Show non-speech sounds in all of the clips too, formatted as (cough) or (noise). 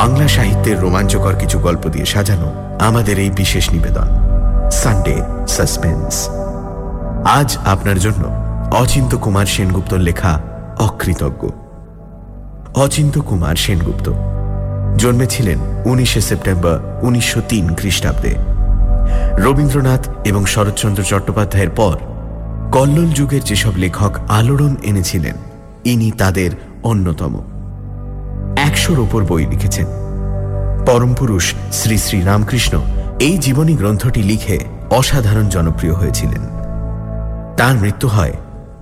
বাংলা সাহিত্যের রোমাঞ্চকর কিছু গল্প দিয়ে সাজানো আমাদের এই বিশেষ নিবেদন। সানডে সাসপেন্স আজ আপনার জন্য অচিন্ত কুমার সেনগুপ্তর লেখা অকৃতজ্ঞ। অচিন্ত কুমার সেনগুপ্ত। জন্মেছিলেন উনিশে সেপ্টেম্বর উনিশশো তিন খ্রিস্টাব্দে। রবীন্দ্রনাথ এবং শরৎচন্দ্র চট্টোপাধ্যায়ের পর কল্লোল যুগের যেসব লেখক আলোড়ন এনেছিলেন, ইনি তাদের অন্যতম। একশোর ওপর বই লিখেছেন। পরমপুরুষ শ্রী শ্রী রামকৃষ্ণ এই জীবনী গ্রন্থটি লিখে অসাধারণ জনপ্রিয় হয়েছিলেন। তার মৃত্যু হয়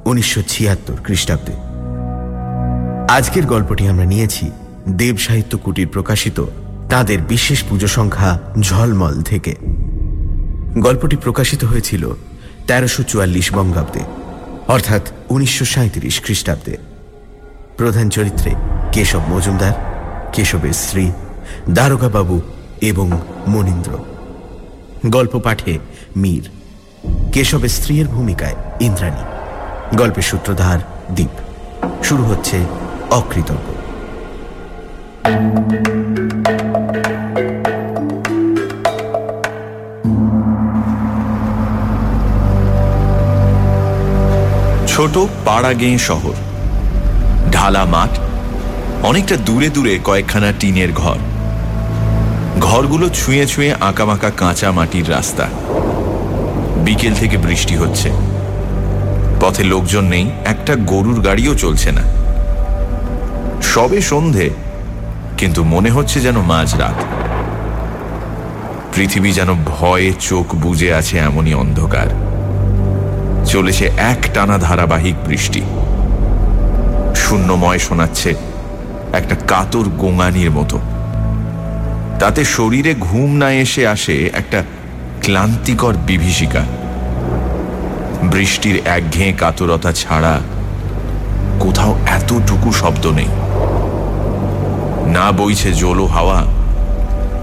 উনিশশো ছিয়াত্তর খ্রিস্টাব্দে। আজকের গল্পটি আমরা নিয়েছি দেব সাহিত্য কুটির প্রকাশিত তাদের বিশেষ পুজো সংখ্যা ঝলমল থেকে। গল্পটি প্রকাশিত হয়েছিল তেরোশো চুয়াল্লিশ বঙ্গাব্দে, অর্থাৎ উনিশশো সাঁত্রিশ খ্রিস্টাব্দে। প্রধান চরিত্রে কেশব মজুমদার, কেশবের স্ত্রী, দারোগাবাবু এবং মনীন্দ্র। গল্প পাঠে মীর। কেশবের স্ত্রীর ভূমিকায় ইন্দ্রাণী। গল্পের সূত্রধার দ্বীপ শুরু হচ্ছে অকৃতজ্ঞ। ছোট পাড়া গেঁ শহর। ঢালা মাঠ অনেকটা দূরে দূরে কয়েকখানা টিনের ঘর। ঘরগুলো ছুঁয়ে ছুঁয়ে আঁকামাকা কাঁচা মাটির রাস্তা। বিকেল থেকে বৃষ্টি হচ্ছে। পথে লোকজন নেই, একটা গরুর গাড়িও চলছে না। সবে সন্ধে, কিন্তু মনে হচ্ছে যেন মাঝরাত। পৃথিবী যেন ভয়ে চোখ বুজে আছে এমনই অন্ধকার। চলেছে এক টানা ধারাবাহিক বৃষ্টি। শূন্যময় শোনাচ্ছে একটা কাতর গোঙানির মতো। তাতে শরীরে ঘুম না এসে আসে একটা ক্লান্তিকর বিভীষিকা। বৃষ্টির একঘেয়ে কাতরতা ছাড়া কোথাও এতটুকু শব্দ নেই। না বইছে জলো হাওয়া,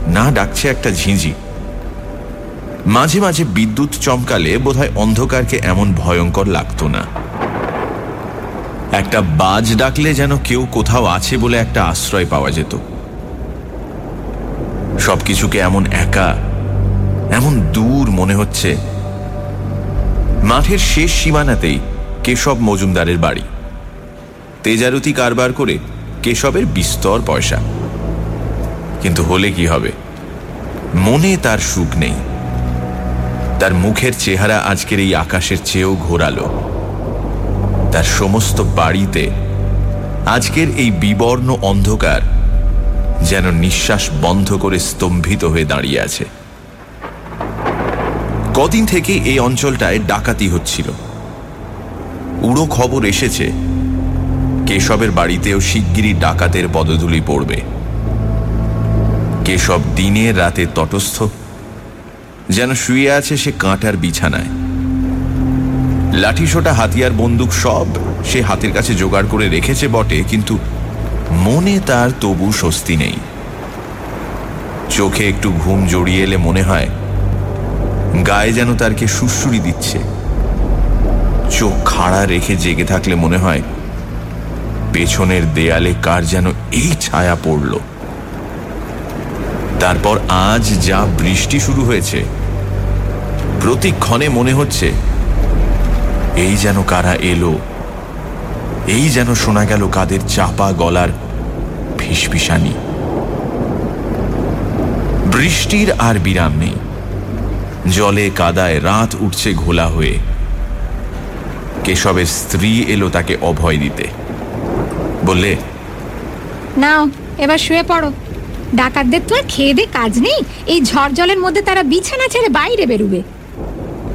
না ডাকছে একটা ঝিঁঝি। মাঝে মাঝে বিদ্যুৎ চমকালে বোধহয় অন্ধকারকে এমন ভয়ঙ্কর লাগতো না। একটা বাজ ডাকলে যেন কেউ কোথাও আছে বলে একটা আশ্রয় পাওয়া যেত। সবকিছুকে এমন একা, এমন দূর মনে হচ্ছে। মাঠের শেষ সীমানাতেই কেশব মজুমদারের বাড়ি। তেজারতি কারবার করে কেশবের বিস্তর পয়সা। কিন্তু হলে কি হবে? মনে তার সুখ নেই। তার মুখের চেহারা আজকের এই আকাশের চেয়েও ঘোরালো। তার সমস্ত বাড়িতে আজকের এই বিবর্ণ অন্ধকার যেন নিঃশ্বাস বন্ধ করে স্তম্ভিত হয়ে দাঁড়িয়ে আছে। কদিন থেকে এই অঞ্চলটায় ডাকাতি হচ্ছিল। উড়ো খবর এসেছে, কেশবের বাড়িতেও শিগগিরই ডাকাতের পদধূলি পড়বে। কেশব দিনে রাতে তটস্থ, যেন শুয়ে আছে সে কাঁটার বিছানায়। লাঠিসোটা হাতিয়ার বন্দুক সব সে হাতের কাছে জোগাড় করে রেখেছে বটে, কিন্তু মনে তার তবু স্বস্তি নেই। চোখে একটু ঘুম জড়িয়ে এলে মনে হয় গায়ে যেন তার কে সুসুরি দিচ্ছে। চোখ খাড়া রেখে জেগে থাকলে মনে হয় পেছনের দেয়ালে কার যেন এই ছায়া পড়ল। তারপর আজ যা বৃষ্টি শুরু হয়েছে, প্রতিক্ষণে মনে হচ্ছে এই যেন কারা এলো এই যেন শোনা গেল কাদের চাপা গলার ফিসফিসানি। বৃষ্টির আর বিরাম নেই। জলে কাদায় রাত উঠছে ঘোলা হয়ে। কেশবের স্ত্রী এলো তাকে অভয় দিতে। বললে নাও এবার শুয়ে পড়ো। ডাকাতদের তো আর খেয়ে দে কাজ নেই। এই ঝড় জলের মধ্যে তারা বিছানা ছেড়ে বাইরে বেরুবে।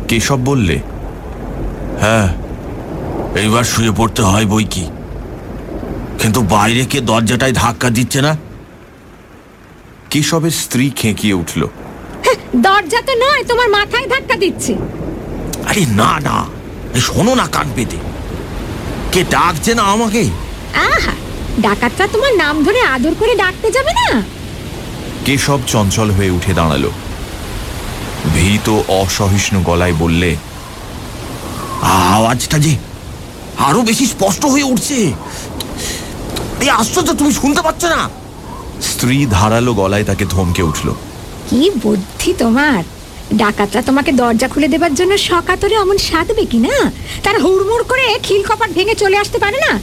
কেশব বললে হ্যাঁ এইবার শুয়ে পড়তে হয় বই কি? কিন্তু বাইরে কে দরজাটায় ধাক্কা দিচ্ছে না? কেশবের স্ত্রী খেঁকিয়ে উঠল? দরজা তো নয় তোমার মাথায় ধাক্কা দিচ্ছে। আরে না না শোনো না কান পেতে। কে ডাকছে না আমাকে? আহা ডাকাতরা তোমার নাম ধরে আদর করে ডাকতে যাবে না? কেশব চঞ্চল হয়ে উঠে দাঁড়াল? ভীত অসহিষ্ণু গলায় বললে আওয়াজটা যে আরও বেশি স্পষ্ট হয়ে উঠছে। এই আশ্চর্য তুমি শুনতে পাচ্ছ না? স্ত্রী ধারালো গলায় তাকে ধমকে উঠল। কি বুদ্ধি তোমার? ডাকাতরা তোমাকে দরজা খুলে দেবার জন্য সকাতরে অমন সাধবে কি না? তার হুড়মুড় করে খিল কপাট ভেঙে চলে আসতে পারে না?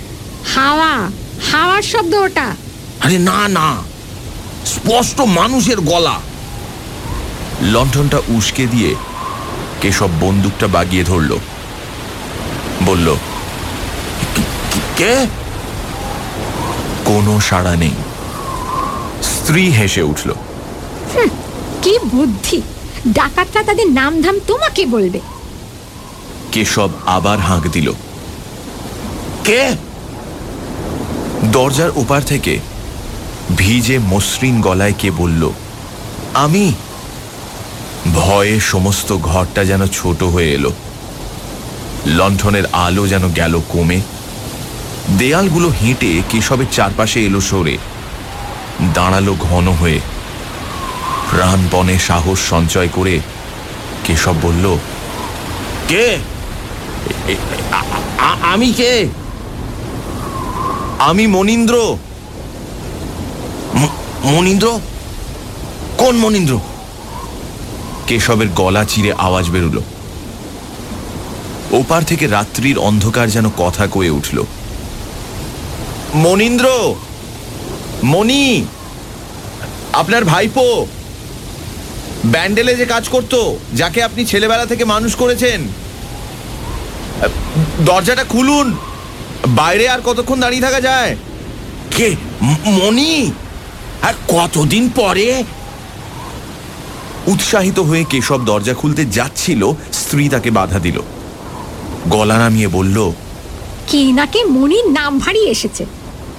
হাওয়া হাওয়ার শব্দ ওটা। আরে না না। স্পষ্ট মানুষের গলা। লণ্ঠনটা উস্কে দিয়ে কেশব বন্দুকটা বাগিয়ে ধরল। বলল কে? কোনো সাড়া নেই। স্ত্রী হেসে উঠল কি বুদ্ধি। ডাকাতরা তাদের নাম ধাম তোমাকে বলবে। কেশব আবার হাঁক দিল কে? দরজার ওপার থেকে ভিজে মসৃণ গলায় কে বলল আমি? ভয়ে সমস্ত ঘরটা যেন ছোট হয়ে এলো। লণ্ঠনের আলো যেন গেল কমে। দেয়ালগুলো হেঁটে কেশবের চারপাশে এলো সরে। দাঁড়াল ঘন হয়ে। প্রাণপণে সাহস সঞ্চয় করে কেশব বলল, কে? আমি কে? আমি মনীন্দ্র। মনীন্দ্র? কোন মনীন্দ্র? কেশবের গলা চিরে আওয়াজ বেরুল। ওপার থেকে রাত্রির অন্ধকার যেন কথা কয়ে উঠল। মনীন্দ্র! মণি! আপনার ভাইপো! ব্যান্ডেলে যে কাজ করত, যাকে আপনি ছেলেবেলা থেকে মানুষ করেছেন, দরজাটা খুলুন, বাইরে আর কতক্ষণ দাঁড়িয়ে থাকা যায়? কে? মণি? আর কতদিন পরে? উৎসাহিত হয়ে কেশব দরজা খুলতে যাচ্ছিল, স্ত্রী তাকে বাধা দিল। গলা নামিয়ে বলল কি নাকি মনির নাম ভারী এসেছে?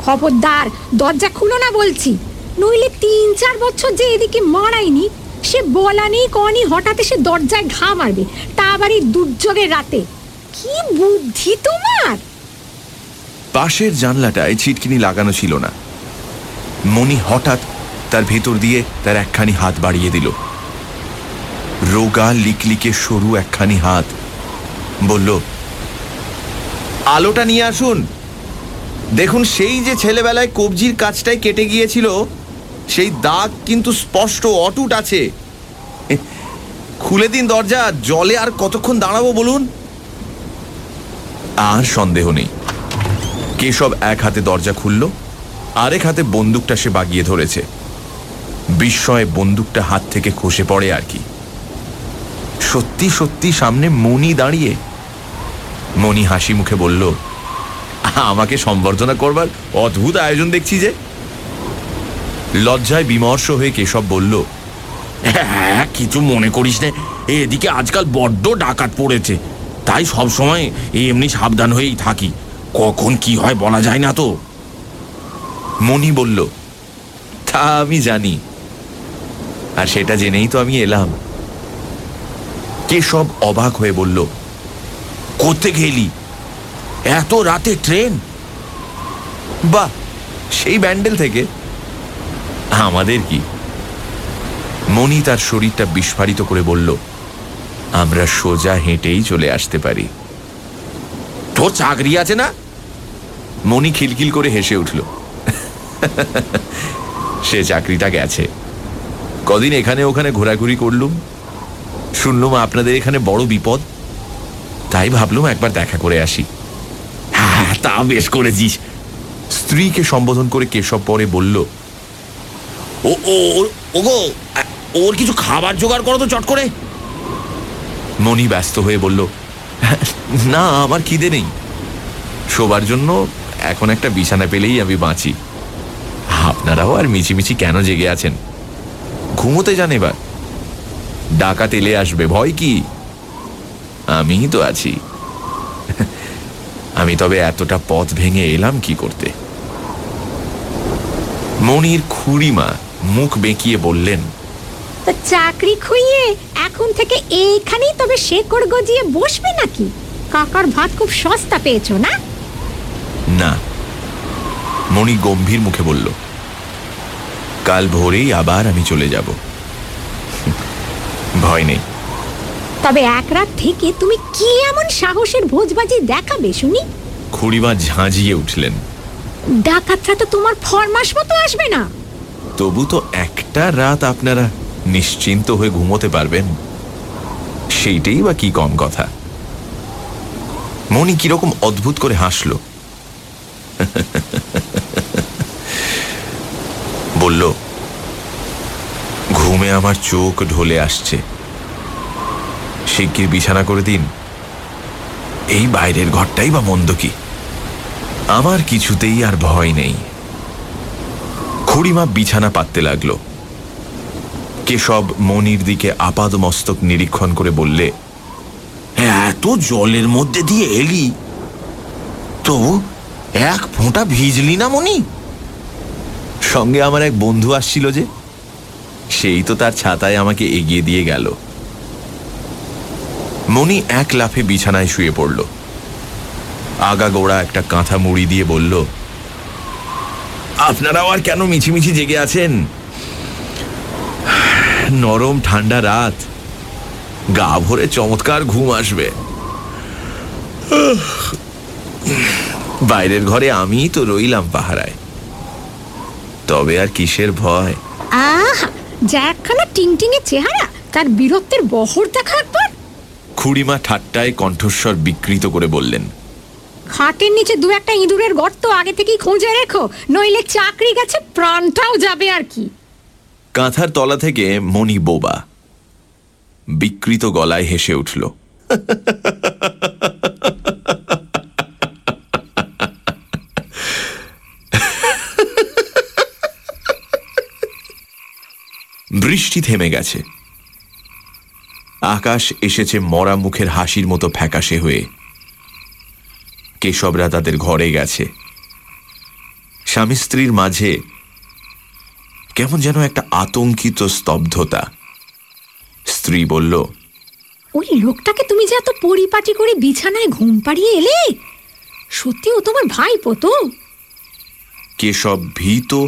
খবরদার দরজা খুলো না বলছি। নইলে তিন চার বছর যে এদিকে মারায়নি সে বলা নেই কনি হঠাৎ এসে দরজায় ঘা মারবে তা আবার এই দুর্যোগের রাতে। কি বুদ্ধি তোমার? পাশের জানলাটায় ছিটকিনি লাগানো ছিল না। মণি হঠাৎ তার ভেতর দিয়ে তার একখানি হাত বাড়িয়ে দিল। রোগা লিকলিকে সরু একখানি হাত বলল, আলোটা নিয়ে আসুন। দেখুন, সেই যে ছেলেবেলায় কবজির কাজটাই কেটে গিয়েছিল, সেই দাগ কিন্তু স্পষ্ট অটুট আছে। খুলে দিন দরজা, জলে আর কতক্ষণ দাঁড়াবো বলুন? আর সন্দেহ নেই। কেশব এক হাতে দরজা খুলল, আরেক হাতে বন্দুকটা সে বাগিয়ে ধরেছে। বিস্ময়ে বন্দুকটা হাত থেকে খসে পড়ে আর কি। সত্যি সত্যি সামনে মনি দাঁড়িয়ে মণি হাসি মুখে বলল, আমাকে সম্বর্ধনা করবার অদ্ভুত আয়োজন দেখছি যে। লজ্জায় বিমর্ষ হয়ে কেশব বলল হ্যাঁ কিছু মনে করিস না। এদিকে আজকাল বড্ড ডাকাত পড়েছে। তাই সব সময় এমনি সাবধান হয়েই থাকি। কখন কি হয় বলা যায় না তো? মণি বলল, তা আমি জানি। আর সেটা জেনেই তো আমি এলাম। কেশব অবাক হয়ে বলল করতে গেলি? এত রাতে ট্রেন? বাহ, সেই ব্যান্ডেল থেকে। আমাদের কি? মণি তার শরীরটা বিস্ফারিত করে বলল, আমরা সোজা হেঁটেই চলে আসতে পারি। তোর চাকরি আছে না? মণি খিলখিল করে হেসে উঠল, সে চাকরিটা গেছে। কদিন এখানে ওখানে ঘোরাঘুরি করলুম। শুনলুম আপনাদের এখানে বড় বিপদ। তাই ভাবলুম একবার দেখা করে আসি। হ্যাঁ তা বেশ করেছিস। স্ত্রীকে সম্বোধন করে কেশব পরে বলল, ও ওগো, ওর কিছু খাবার জোগাড় করো তো চট করে। মণি ব্যস্ত হয়ে বলল, না, আমার খিদে নেই। শোবার জন্য এখন একটা বিছানা পেলেই আমি বাঁচি। আপনারাও আর মিছিমিছি কেন জেগে আছেন? ঘুমোতে যান এবার। ডাকাত এলে আসবে, ভয় কি? আমিই তো আছি। আমি তবে এতটা পথ ভেঙে এলাম কি করতে? মনির খুড়িমা মুখ বেঁকিয়ে বললেন চাকরি খুইয়ে এখন থেকে এইখানেই তবে শেকড় গজিয়ে বসবে নাকি? কাকার ভাত খুব সস্তা পেয়েছ না? না। মণি গম্ভীর মুখে বলল কাল ভোরেই আবার আমি চলে যাব। ভয় নেই। তবে এক রাত থেকে তুমি কি এমন সাহসের ভোজবাজি দেখাবে শুনি? খুড়িমা ঝাঁঝিয়ে উঠলেন। ডাকাতরা তো তোমার ফরমাস মতো আসবে না। তবু তো একটা রাত আপনারা নিশ্চিন্ত হয়ে ঘুমোতে পারবেন। সেইটাই বা কি কম কথা। মনি কীরকম অদ্ভুত করে হাসল। বলল ঘুমে আমার চোখ ঢলে আসছে। শিগগির বিছানা করে দিন। এই বাইরের ঘরটাই বা মন্দ কি? আমার কিছুতেই আর ভয় নেই। খুড়িমা বিছানা পাততে লাগল। কেশব মনির দিকে আপাদ মস্তক নিরীক্ষণ করে বললে এত জলের মধ্যে দিয়ে এলি? তবু এক ফোঁটা ভিজলি না মনি? সঙ্গে আমার এক বন্ধু আসছিল যে। সেই তো তার ছাতায় আমাকে এগিয়ে দিয়ে গেল। মনি এক লাফে বিছানায় শুয়ে পড়ল। আগা গোড়া একটা কাঁথা মুড়ি দিয়ে বলল, আপনারাও আর কেন মিছিমিছি জেগে আছেন? নরম ঠান্ডা রাত। গা ভরে চমৎকার ঘুম আসবে। বাইরের ঘরে আমিই তো রইলাম পাহারায়। তবে আর কিসের ভয়? আহ, যা একখানা টিংটিঙে চেহারা, তার বীরত্বের বহর দেখা একবার। খুড়িমা ঠাট্টায় কণ্ঠস্বর বিকৃত করে বললেন খাটের নিচে দু একটা ইঁদুরের গর্ত আগে থেকেই খুঁজে রেখো নইলে চাকরি গেছে প্রাণটাও যাবে আর কি। কাঁথার তলা থেকে মণি বোবা বিকৃত গলায় হেসে উঠল বৃষ্টি থেমে গেছে। আকাশ এসেছে মরা মুখের হাসির মতো ফ্যাকাশে হয়ে। কেশবরা তাদের ঘরে গেছে। স্বামী স্ত্রীর মাঝে কেমন যেন একটা আতঙ্কিত স্তব্ধতা। স্ত্রী বলল ওই লোকটাকে তুমি যে এত পরিপাটি করে বিছানায় ঘুম পাড়িয়ে এলে সত্যি ও তোমার ভাই তো। কেশব ভীত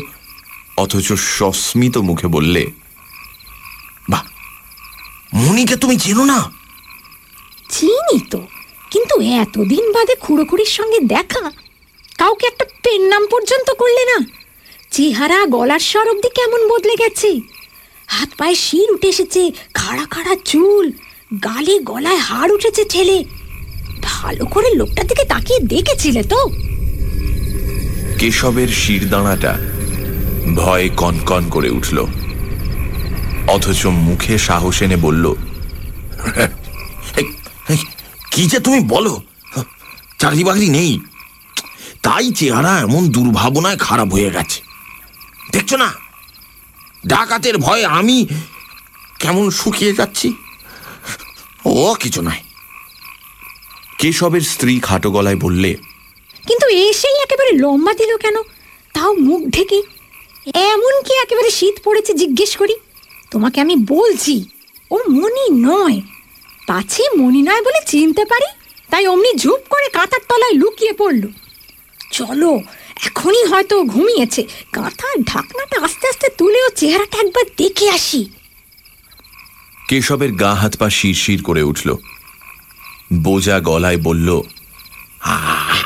অথচ সস্মিত মুখে বললে মনিকে তুমি চেনো না? চিনি তো কিন্তু এতদিন বাদে খুঁড়োখুড়ির সঙ্গে দেখা। কাউকে একটা পেন নাম পর্যন্ত করলে না। চেহারা গলার স্বর অব্দি কেমন বদলে গেছে। হাত পায়ে শির উঠে এসেছে খাড়া খাড়া চুল গালে গলায় হাড় উঠেছে ছেলে ভালো করে লোকটার দিকে তাকিয়ে দেখেছিলে তো? কেশবের শির শিরদাঁড়াটা ভয়ে কনকন করে উঠল। অথচ মুখে সাহস এনে বলল কি যে তুমি বলো? চাকরি বাকরি নেই। তাই চেহারা এমন দুর্ভাবনায় খারাপ হয়ে গেছে। দেখছ না? ডাকাতের ভয়ে আমি কেমন শুকিয়ে যাচ্ছি? ও কিছু নয়। কেশবের স্ত্রী খাটো গলায় বললে কিন্তু এসেই একেবারে লম্বা দিল কেন? তাও মুখ ঢেকে। এমন কি একেবারে শীত পড়েছে জিজ্ঞেস করি। তোমাকে আমি বলছি ও মনি নয়। পাছে মনি নয় বলে চিনতে পারি? তাই অমনি ঝুপ করে কাঁথার তলায় লুকিয়ে পড়ল। চলো এখনই হয়তো ঘুমিয়েছে। কাঁথার ঢাকনাটা আস্তে আস্তে তুলে ও চেহারাটা একবার দেখে আসি। কেশবের গা হাত পা শিরশির করে উঠল। বোজা গলায় বলল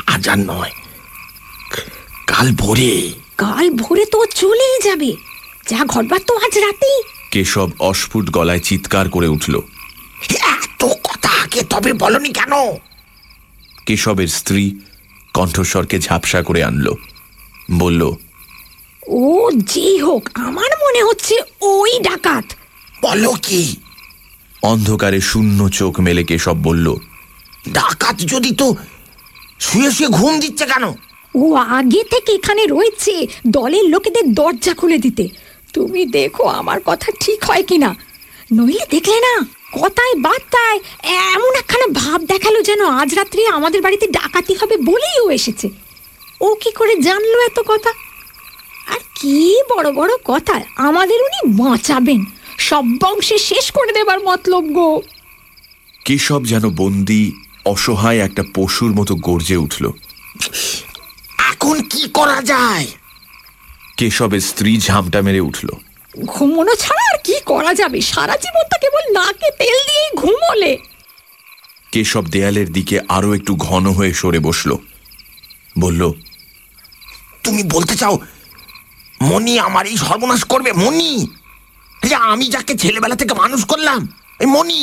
আজ আর নয়। কাল ভোরে। কাল ভোরে তো চলেই যাবে। যা ঘটবার তো আজ রাতেই। কেশব অস্ফুট গলায় চিৎকার করে উঠল। এত কথা আগে তবে বলনি কেন? কেশবের স্ত্রী কণ্ঠস্বরকে ঝাপসা করে আনল। বলল ও যেই হোক আমার মনে হচ্ছে ওই ডাকাত। বলো কি? অন্ধকারে শূন্য চোখ মেলে কেশব বলল ডাকাত যদি তো শুয়ে শুয়ে ঘুম দিচ্ছে কেন? ও আগে থেকে এখানে রয়েছে দলের লোকেদের দরজা খুলে দিতে। তুমি দেখো আমার কথা ঠিক হয় কিনা। নইলে দেখলে না কথায় বার্তায় এমন একখানা ভাব দেখাল যেন আজ রাত্রি আমাদের বাড়িতে ডাকাতি হবে বলেই ও এসেছে। ও কি করে জানলো এত কথা? আর কি বড় বড় কথা আমাদের উনি বাঁচাবেন। সব বংশে শেষ করে দেবার মতলব গো। কেশব যেন বন্দি অসহায় একটা পশুর মতো গর্জে উঠল। এখন কি করা যায়? কেশবের স্ত্রী ঝামটা মেরে উঠল। ঘুমোনো ছাড়া আর কি করা যাবে? সারা জীবনটা কেবল নাকে তেল দিয়েই ঘুমোলে। কেশব দেয়ালের দিকে আরও একটু ঘন হয়ে সরে বসল। বলল তুমি বলতে চাও মনি আমার এই সর্বনাশ করবে? মনি আমি যাকে ছেলেবেলা থেকে মানুষ করলাম এই মনি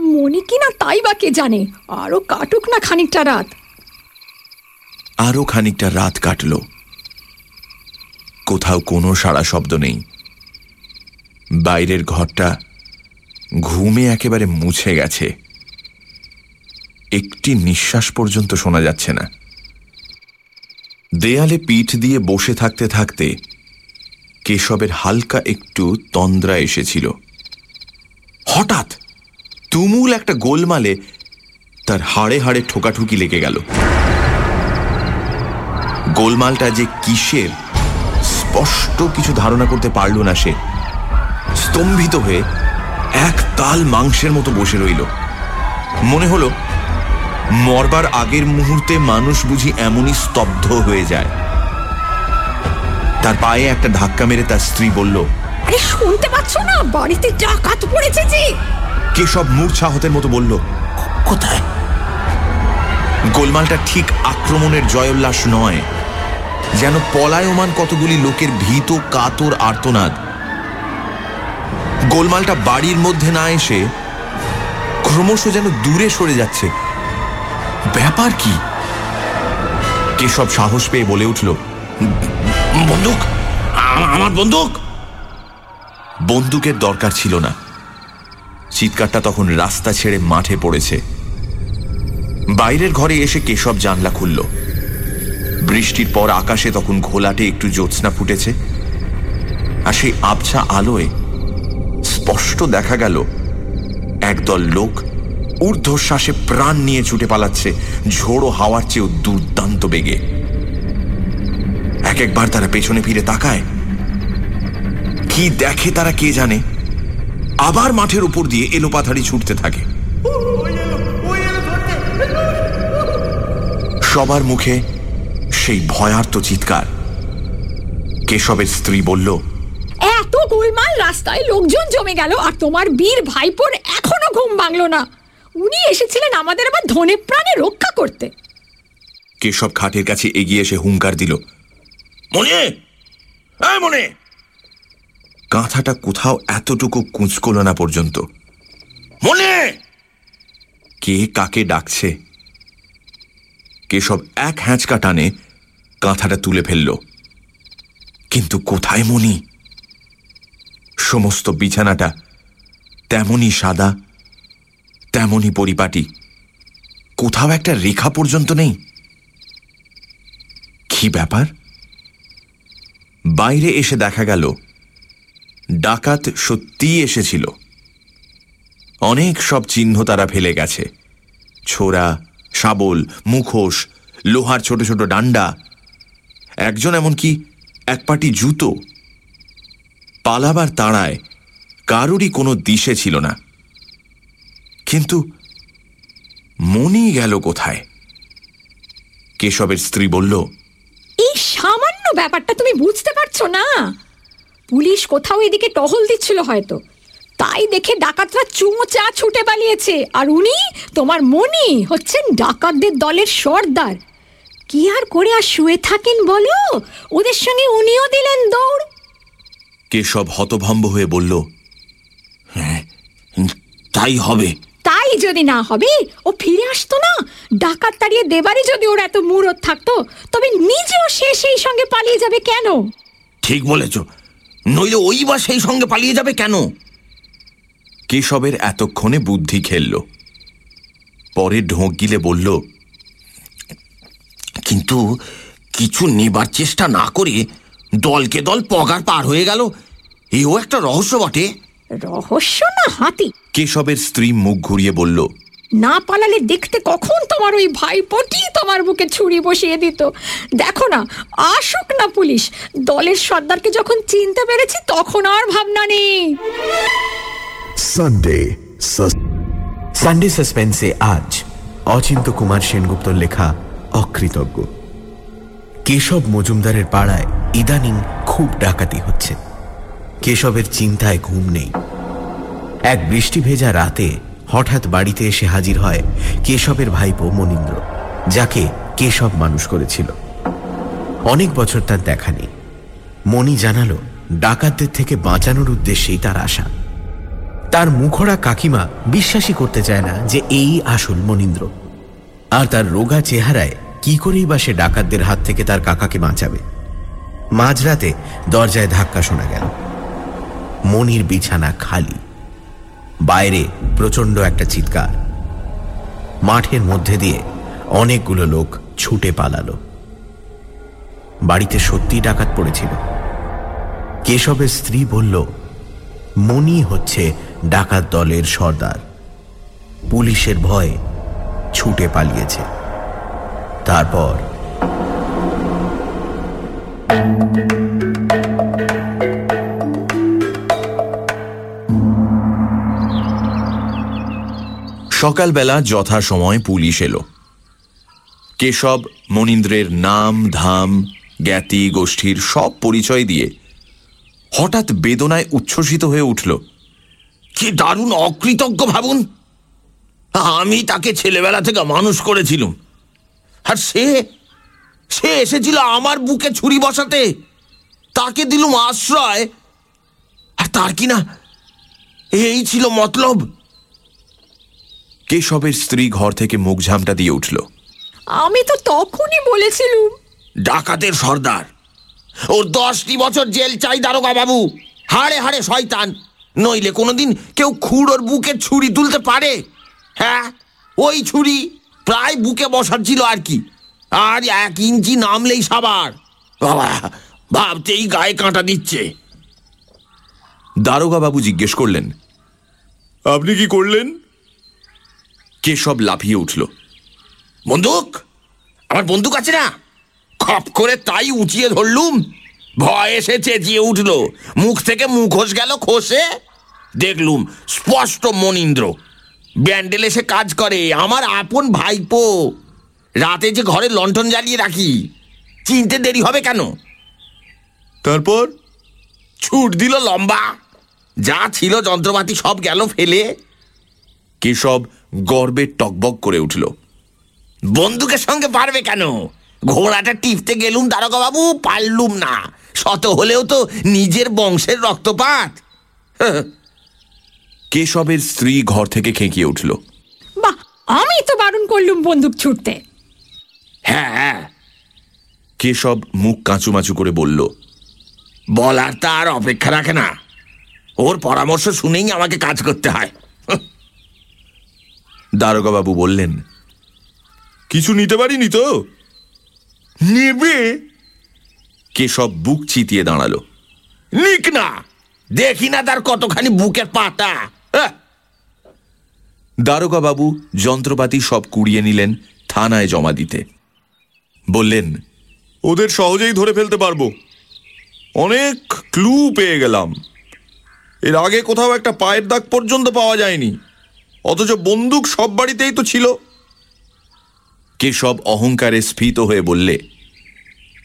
মনি কি না তাই বা কে জানে? আরও কাটুক না খানিকটা রাত। আরও খানিকটা রাত কাটল। কোথাও কোনো সাড়া শব্দ নেই। বাইরের ঘরটা ঘুমে একেবারে মুছে গেছে। একটি নিঃশ্বাস পর্যন্ত শোনা যাচ্ছে না। দেয়ালে পিঠ দিয়ে বসে থাকতে থাকতে কেশবের হালকা একটু তন্দ্রা এসেছিল। হঠাৎ তুমুল একটা গোলমালে তার হাড়ে হাড়ে ঠোকাঠুকি লেগে গেল। গোলমালটা যে কিসের স্পষ্ট কিছু ধারণা করতে পারল না সে। স্তম্ভিত হয়ে এক তাল মাংসের মতো বসে রইল। মনে হলো মরবার আগের মুহূর্তে মানুষ বুঝি এমনই স্তব্ধ হয়ে যায়। তার পায়ে একটা ধাক্কা মেরে তার স্ত্রী বলল আরে শুনতে পাচ্ছ না? বাড়িতে ডাকাত পড়েছে যে। কেশব মূর্ছা হতের মতো বলল কোথায়? গোলমালটা ঠিক আক্রমণের জয়োল্লাস নয়। যেন পলায়মান কতগুলি লোকের ভীত, কাতর, আর্তনাদ। গোলমালটা বাড়ির মধ্যে না এসে ক্রমশ যেন দূরে সরে যাচ্ছে। ব্যাপার কি? কেশব সাহস পেয়ে বলে উঠল, বন্দুক? আমার বন্দুক? বন্দুকের দরকার ছিল না। চিৎকারটা তখন রাস্তা ছেড়ে মাঠে পড়েছে। বাইরের ঘরে এসে কেশব জানলা খুলল। বৃষ্টির পর আকাশে তখন ঘোলাটে একটু জ্যোৎস্না ফুটেছে আর সেই আবছা আলোয় স্পষ্ট দেখা গেল একদল লোক ঊর্ধ্বশ্বাসে প্রাণ নিয়ে ছুটে পালাচ্ছে ঝোড়ো হাওয়ার চেয়েও দুর্দান্ত বেগে। এক একবার তারা পেছনে ফিরে তাকায়। কি দেখে তারা কে জানে? আবার মাঠের উপর দিয়ে এলোপাথারি ছুটতে থাকে। সবার মুখে সেই ভয়ার্ত চিৎকার। কেশবের স্ত্রী বলল এত গোলমাল রাস্তায় লোকজন জমে গেল আর তোমার বীর ভাইপোর এখনও ঘুম ভাঙলো না। উনি এসেছিলেন আমাদের আবার ধনে প্রাণে রক্ষা করতে। কেশব খাটের কাছে এগিয়ে এসে হুঙ্কার দিল মনে মনে। কাঁথাটা কোথাও এতটুকু কুঁচকল না পর্যন্ত। মনে! কে কাকে ডাকছে? কেশব এক হ্যাঁচকা টানে কাঁথাটা তুলে ফেলল। কিন্তু কোথায় মনি সমস্ত বিছানাটা তেমনই সাদা, তেমনই পরিপাটি। কোথাও একটা রেখা পর্যন্ত নেই। কি ব্যাপার? বাইরে এসে দেখা গেল, ডাকাত সত্যিই এসেছিল। অনেক সব চিহ্ন তারা ফেলে গেছে, ছোড়া শাবল, মুখোশ, লোহার ছোট ছোট ডান্ডা। একজন এমনকি এক পাটি জুতো। পালাবার তাড়ায় কারুরই কোনো দিশে ছিল না। কিন্তু মনি গেল কোথায়? কেশবের স্ত্রী বলল, এই সামান্য ব্যাপারটা তুমি বুঝতে পারছ না। পুলিশ কোথাও এদিকে টহল দিচ্ছিল হয়তো। তাই দেখে ডাকাতরা চুঁচা ছুটে পালিয়েছে। আর উনি তোমার মনি হচ্ছেন ডাকাতদের দলের সর্দার। কি আর করে আর শুয়ে থাকেন বলো? ওদের সঙ্গে উনিও দিলেন দৌড়। কেশব হতভম্ব হয়ে বলল হ্যাঁ তাই হবে। তাই যদি না হবে ও ফিরে আসতো না। ডাকাত তাড়িয়ে দেবারই যদি ওর এত মুরত থাকতো তবে নিজেও সে সেই সঙ্গে পালিয়ে যাবে কেন? ঠিক বলেছ। নইলে ওই বা সেই সঙ্গে পালিয়ে যাবে কেন? কেশবের এতক্ষণে বুদ্ধি খেলল। পরে ঢোঁক গিলে বলল কিন্তু কিছু নেবার চেষ্টা না করে দলকে দল পগার পার হয়ে গেল। এও একটা রহস্য বটে। রহস্য না হাতি? কেশবের স্ত্রী মুখ ঘুরিয়ে বলল না পালালে দেখতে কখন তোমার ওই ভাইপোটি তোমার বুকে ছুরি বসিয়ে দিত। দেখো না আসুক না পুলিশ। দলের সর্দারকে যখন চিনতে পেরেছি তখন আর ভাবনা নেই। সানডে সানডে সাসপেন্সে আজ অচিন্ত কুমার সেনগুপ্তর লেখা অকৃতজ্ঞ। কেশব মজুমদারের পাড়ায় ইদানিং খুব ডাকাতি হচ্ছে। কেশবের চিন্তায় ঘুম নেই। এক বৃষ্টি ভেজা রাতে হঠাৎ বাড়িতে এসে হাজির হয় কেশবের ভাইপো মনীন্দ্র, যাকে কেশব মানুষ করেছিল। অনেক বছর তার দেখা নেই। মণি জানালো, ডাকাতদের থেকে বাঁচানোর উদ্দেশ্যেই তার আশা। তার মুখরা কাকিমা বিশ্বাসই করতে চায় না যে এই আসল মনীন্দ্র। আর তার রোগা চেহারায় কি করেই বা সে ডাকাতদের হাত থেকে তার কাকাকে বাঁচাবে? মাঝরাতে দরজায় ধাক্কা শোনা গেল। মনির বিছানা খালি। বাইরে প্রচণ্ড একটা চিৎকার। মাঠের মধ্যে দিয়ে অনেকগুলো লোক ছুটে পালালো। বাড়িতে সত্যি ডাকাত পড়েছিল। কেশবের স্ত্রী বলল, মনি হচ্ছে ডাকাত দলের সর্দার। পুলিশের ভয়ে ছুটে পালিয়েছে। তারপর সকালবেলা যথাসময় পুলিশ এলো। কেশব, মনীন্দ্রের নাম, ধাম, জ্ঞাতি, গোষ্ঠীর সব পরিচয় দিয়ে হঠাৎ বেদনায় উচ্ছ্বসিত হয়ে উঠল। কি দারুণ অকৃতজ্ঞ ভাবুন। আমি তাকে ছেলেবেলা থেকে মানুষ করেছিলাম। আর সে সে এসেছিল আমার বুকে ছুরি বসাতে। তাকে দিলুম আশ্রয়। আর তার কি না এই ছিল মতলব। কেশবের স্ত্রী ঘর থেকে মুখ ঝামটা দিয়ে উঠল। আমি তো তখনই বলেছিলুম। ডাকাতের সর্দার। ওর দশটি বছর জেল চাই দারোগা বাবু হাড়ে হাড়ে শয়তান। নইলে কোনোদিন কেউ খুঁড়োর বুকে ছুরি তুলতে পারে। হ্যাঁ ওই ছুরি প্রায় বুকে বসার ছিল আর কি। আর এক ইঞ্চি নামলেই সাবার। বাবা ভাবতেই গায়ে কাঁটা দিচ্ছে। দারোগাবাবু জিজ্ঞেস করলেন আপনি কি করলেন? কেশব লাফিয়ে উঠল? বন্দুক! আমার বন্দুক আছে না। খপ করে তাই উঁচিয়ে ধরলুম। ভয় এসে চেঁচিয়ে উঠল। মুখ থেকে মুখোশ গেল খসে। দেখলুম স্পষ্ট মনীন্দ্র। ব্যান্ডেল এসে কাজ করে আমার আপন ভাইপো। রাতে যে ঘরে লন্ঠন জ্বালিয়ে রাখি চিনতে দেরি হবে কেন? তারপর? ছুট দিল লম্বা। যা ছিল যন্ত্রপাতি সব গেল ফেলে। কেশব গর্বে টকবক করে উঠল। বন্দুকের সঙ্গে পারবে কেন? ঘোড়াটা টিপতে গেলুম দারোগা বাবু পারলুম না। শত হলেও তো নিজের বংশের রক্তপাত। (laughs) কেশবের স্ত্রী ঘর থেকে খেঁকিয়ে উঠল। বাহ আমি তো বারণ করলুম বন্দুক ছুটতে। হ্যাঁ হ্যাঁ। কেশব মুখ কাঁচুমাচু করে বলল বলার তার অপেক্ষা রাখে না। ওর পরামর্শ শুনেই আমাকে কাজ করতে হয়। (laughs) দারোগাবাবু বললেন কিছু নিতে পারিনি তো? নেবে। কেশব বুক চিতিয়ে দাঁড়াল। নিক না! দেখি না তার কতখানি বুকের পাটা। হ্যাঁ, দারোগাবাবু যন্ত্রপাতি সব কুড়িয়ে নিলেন থানায় জমা দিতে। বললেন ওদের সহজেই ধরে ফেলতে পারব। অনেক ক্লু পেয়ে গেলাম। এর আগে কোথাও একটা পায়ের দাগ পর্যন্ত পাওয়া যায়নি। অথচ বন্দুক সব বাড়িতেই তো ছিল। কেশব অহংকারে স্ফীত হয়ে বললে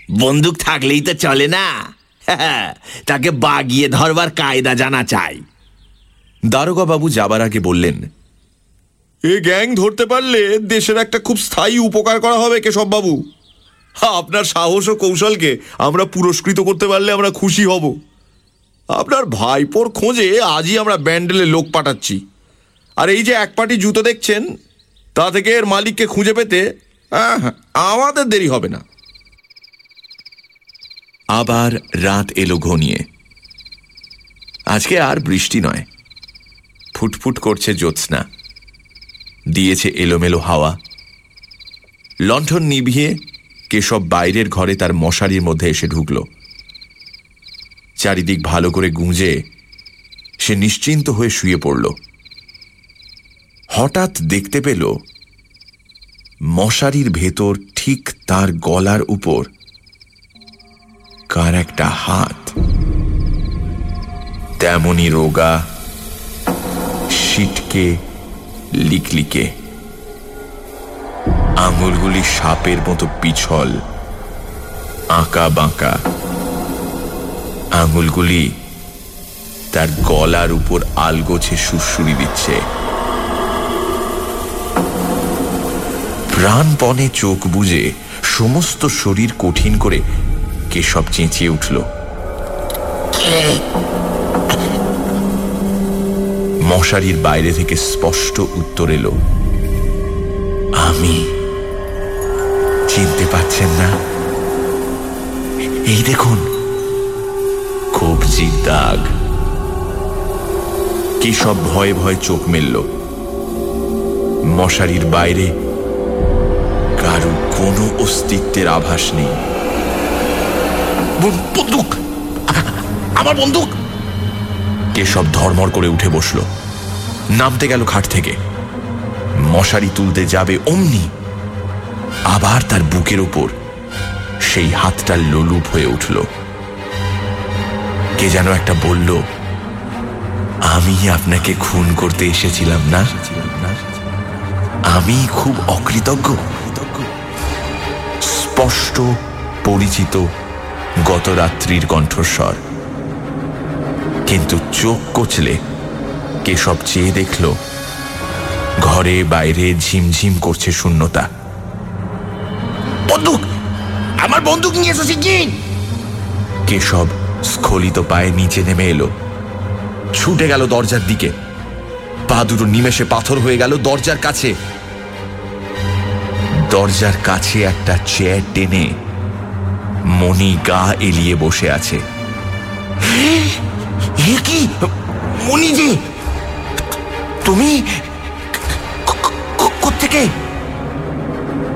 বন্দুক থাকলেই তো চলে না। (laughs) তাকে বাগিয়ে ধরবার কায়দা জানা চাই। দারোগাবাবু যাবার আগে বললেন এ গ্যাং ধরতে পারলে দেশের একটা খুব স্থায়ী উপকার করা হবে কেশব বাবু আপনার সাহস ও কৌশলকে আমরা পুরস্কৃত করতে পারলে আমরা খুশি হব। আপনার ভাইপোর খোঁজে আজই আমরা ব্যান্ডেলে লোক পাঠাচ্ছি। আর এই যে এক পাটি জুতো দেখছেন তা থেকে এর মালিককে খুঁজে পেতে হ্যাঁ, হ্যাঁ, আমাদের দেরি হবে না। আবার রাত এলো ঘনিয়ে। আজকে আর বৃষ্টি নয়। ফুটফুট করছে জ্যোৎস্না। দিয়েছে এলোমেলো হাওয়া। লণ্ঠন নিভিয়ে কেশব বাইরের ঘরে তার মশারির মধ্যে এসে ঢুকল। চারিদিক ভালো করে গুঁজে সে নিশ্চিন্ত হয়ে শুয়ে পড়ল। হঠাৎ দেখতে পেল মশারির ভেতর ঠিক তার গলার উপর কার একটা হাত। তেমনি রোগা, সিটকে, লিকলিকে। আঙুলগুলি সাপের মতো পিছল আঁকা বাঁকা আঙুলগুলি তার গলার উপর আলগোছে সুরসুরি দিচ্ছে। প্রাণপণে চোখ বুজে সমস্ত শরীর কঠিন করে কেশব চেঁচিয়ে উঠল। মশারির বাইরে থেকে স্পষ্ট উত্তর এলো। আমি। চিনতে পাচ্ছেন না? এই দেখুন। কবজির দাগ। কি সব ভয়ে ভয়ে চোখ মেলল। মশারির বাইরে কারও কোনো অস্তিত্বের আভাস নেই। বন্দুক। আমার বন্দুক। কেশব ধর্মর করে উঠে বসল। নামতে গেল খাট থেকে। মশারি তুলতে যাবে অমনি। আবার তার বুকের উপর সেই হাতটা লোলুপ হয়ে উঠল। কে যেন একটা বলল, আমি আপনাকে খুন করতে এসেছিলাম না? আমি খুব অকৃতজ্ঞ। স্পষ্ট, পরিচিত গত রাত্রির কণ্ঠস্বর। কিন্তু চোখ কচলে কেশব চেয়ে দেখল, ঘরে বাইরে ঝিমঝিম করছে শূন্যতা। বন্দুক! আমার বন্দুক নিয়ে এসেছি কি? কেশব স্খলিত পায়ে নিচে নেমে এলো। ছুটে গেল দরজার দিকে। পা দুটো নিমেষে পাথর হয়ে গেল দরজার কাছে। দরজার কাছে একটা চেয়ার টেনে মণি গা এলিয়ে বসে আছে। কি? মনি যে তুমি কোথেকে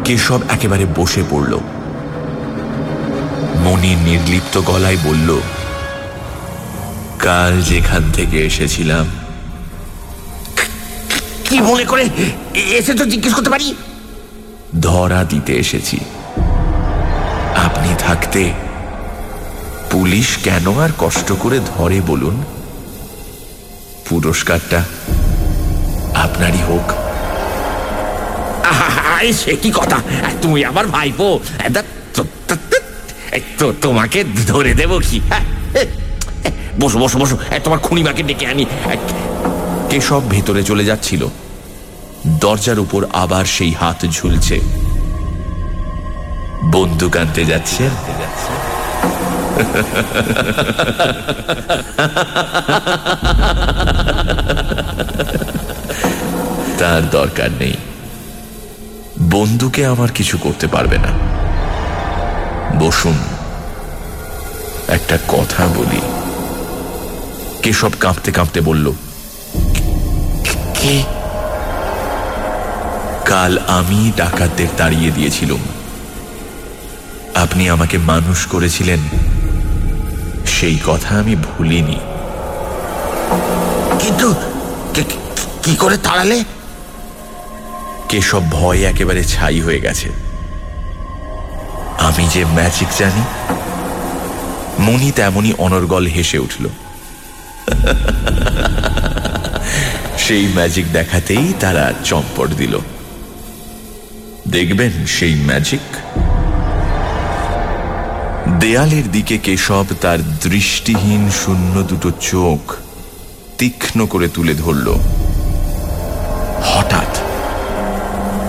কেশব একেবারে বসে পড়ল। মণি নির্লিপ্ত গলায় বলল কাল যেখান থেকে এসেছিলাম। কি মনে করে এসে তো জিজ্ঞেস করতে পারি? ধরা দিতে এসেছি। থাকতে। পুলিশ কেন আর কষ্ট করে ধরে বলুন? পুরস্কারটা আপনারই হোক। সে কি কথা? তুমি আমার ভাইপো। তোমাকে ধরে দেবো কি? হ্যাঁ? বসো বসো বসো। তোমার খুনিমাকে ডেকে আনি। কেশব ভেতরে চলে যাচ্ছিল। দরজার উপর আবার সেই হাত ঝুলছে। বন্দুক আনতে যাচ্ছে? তার দরকার নেই। বন্দুকে আমার কিছু করতে পারবে না। বসুন, একটা কথা বলি। কেশব কাঁপতে কাঁপতে বলল কাল আমি ডাকাতদের তাড়িয়ে দিয়েছিলাম। আপনি আমাকে মানুষ করেছিলেন। সেই কথা আমি ভুলিনি। কিন্তু কে- করে তাড়ালে? কেসব ভয় একেবারে ছাই হয়ে গেছে। আমি যে ম্যাজিক জানি মনি তেমনি অনর্গল হেসে উঠল। সেই ম্যাজিক দেখাতেই তারা চম্পট দিল। দেখবেন সেই ম্যাজিক? দেয়ালের দিকে কেশব তার দৃষ্টিহীন শূন্য দুটো চোখ তীক্ষ্ণ করে তুলে ধরল। হঠাৎ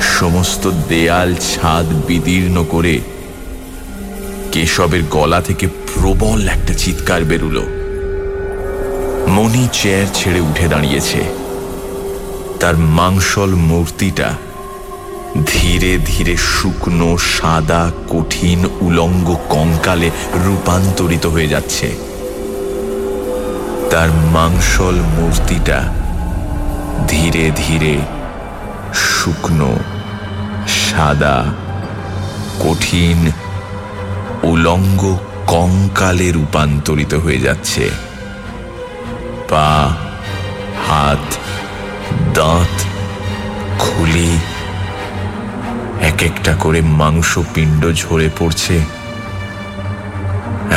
সমস্ত দেয়াল ছাদ বিদীর্ণ করে কেশবের গলা থেকে প্রবল একটা চিৎকার বেরুল। মণি চেয়ার ছেড়ে উঠে দাঁড়িয়েছে। তার মাংসল মূর্তিটা ধীরে ধীরে শুকনো, সাদা, কঠিন, উলঙ্গ কঙ্কালে রূপান্তরিত হয়ে যাচ্ছে। তার মাংসল মূর্তিটা ধীরে ধীরে শুকনো, সাদা, কঠিন, উলঙ্গ কঙ্কালে রূপান্তরিত হয়ে যাচ্ছে। পা, হাত একটা করে মাংসপিণ্ড ঝরে পড়ছে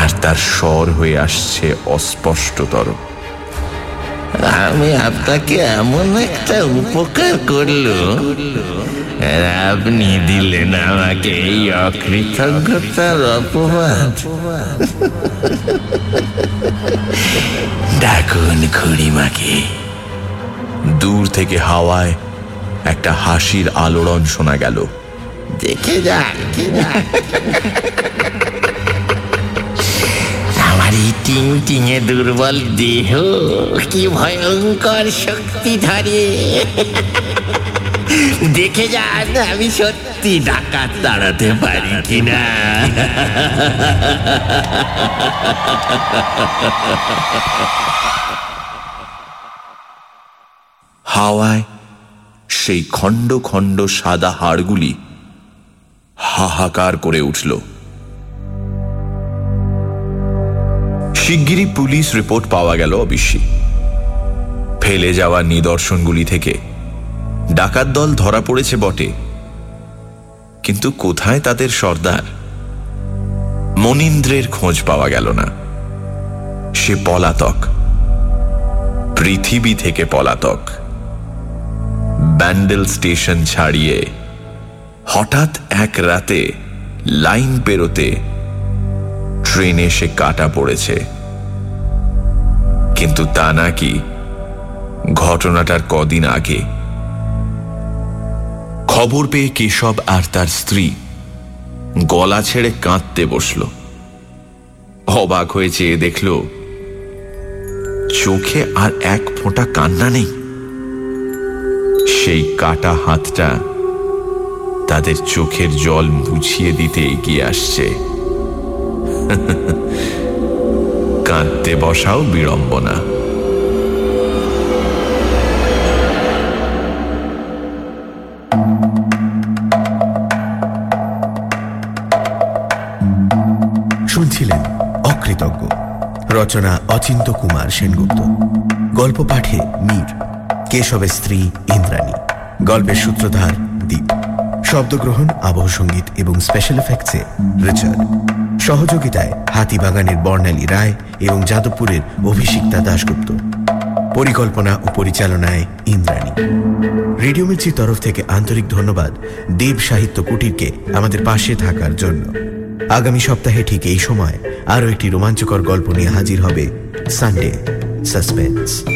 আর তার স্বর হয়ে আসছে অস্পষ্টতর। আমি আপনাকে এমন একটা উপকার করল আপনি দিলেন আমাকে এই অকৃতজ্ঞতার অপবাদ। ডাকুন খুড়িমাকে। দূর থেকে হাওয়ায় একটা হাসির আলোড়ন শোনা গেল। দেখে যান আমার এই টিং টিঙে দুর্বল দেহ কি ভয়ঙ্কর শক্তি ধরে। দেখে যান আমি সত্যি ডাকাত তাড়াতে পারি কিনা। হাওয়ায় সেই খণ্ড খণ্ড সাদা হাড়গুলি হাহাকার করে উঠল। শিগগিরই পুলিশ রিপোর্ট পাওয়া গেল অবশ্যই ফেলে যাওয়া নিদর্শনগুলি থেকে ডাকাত দল ধরা পড়েছে বটে। কিন্তু কোথায় তাদের সর্দার? মনীন্দ্রের খোঁজ পাওয়া গেল না। সে পলাতক। পৃথিবী থেকে পলাতক। ব্যান্ডেল স্টেশন ছাড়িয়ে হঠাৎ এক রাতে লাইন পেরোতে ট্রেনে সে কাটা পড়েছে। কিন্তু তা নাকি ঘটনাটার কদিন আগে। খবর পেয়ে কেশব আর তার স্ত্রী গলা ছেড়ে কাঁদতে বসল। অবাক হয়ে চেয়ে দেখল, চোখে আর এক ফোঁটা কান্না নেই। সেই কাটা হাতটা তাদের চোখের জল মুছিয়ে দিতে এগিয়ে আসছে। (laughs) কাঁদতে বসাও বিড়ম্বনা। শুনছিলেন অকৃতজ্ঞ। রচনা অচিন্ত কুমার সেনগুপ্ত। গল্প পাঠে মীর, কেশবের স্ত্রী ইন্দ্রাণী। গল্পের সূত্রধার দ্বীপ শব্দগ্রহণ, আবহ সংগীত এবং স্পেশাল এফেক্টসে রিচার্ড। সহযোগিতায় হাতিবাগানের বর্ণালী রায় এবং যাদবপুরের অভিষিক্তা দাশগুপ্ত। পরিকল্পনা ও পরিচালনায় ইন্দ্রাণী। রেডিও মির্চির তরফ থেকে আন্তরিক ধন্যবাদ দেব সাহিত্য কুটিরকে আমাদের পাশে থাকার জন্য। আগামী সপ্তাহে ঠিক এই সময় আরও একটি রোমাঞ্চকর গল্প নিয়ে হাজির হবে সানডে সাসপেন্স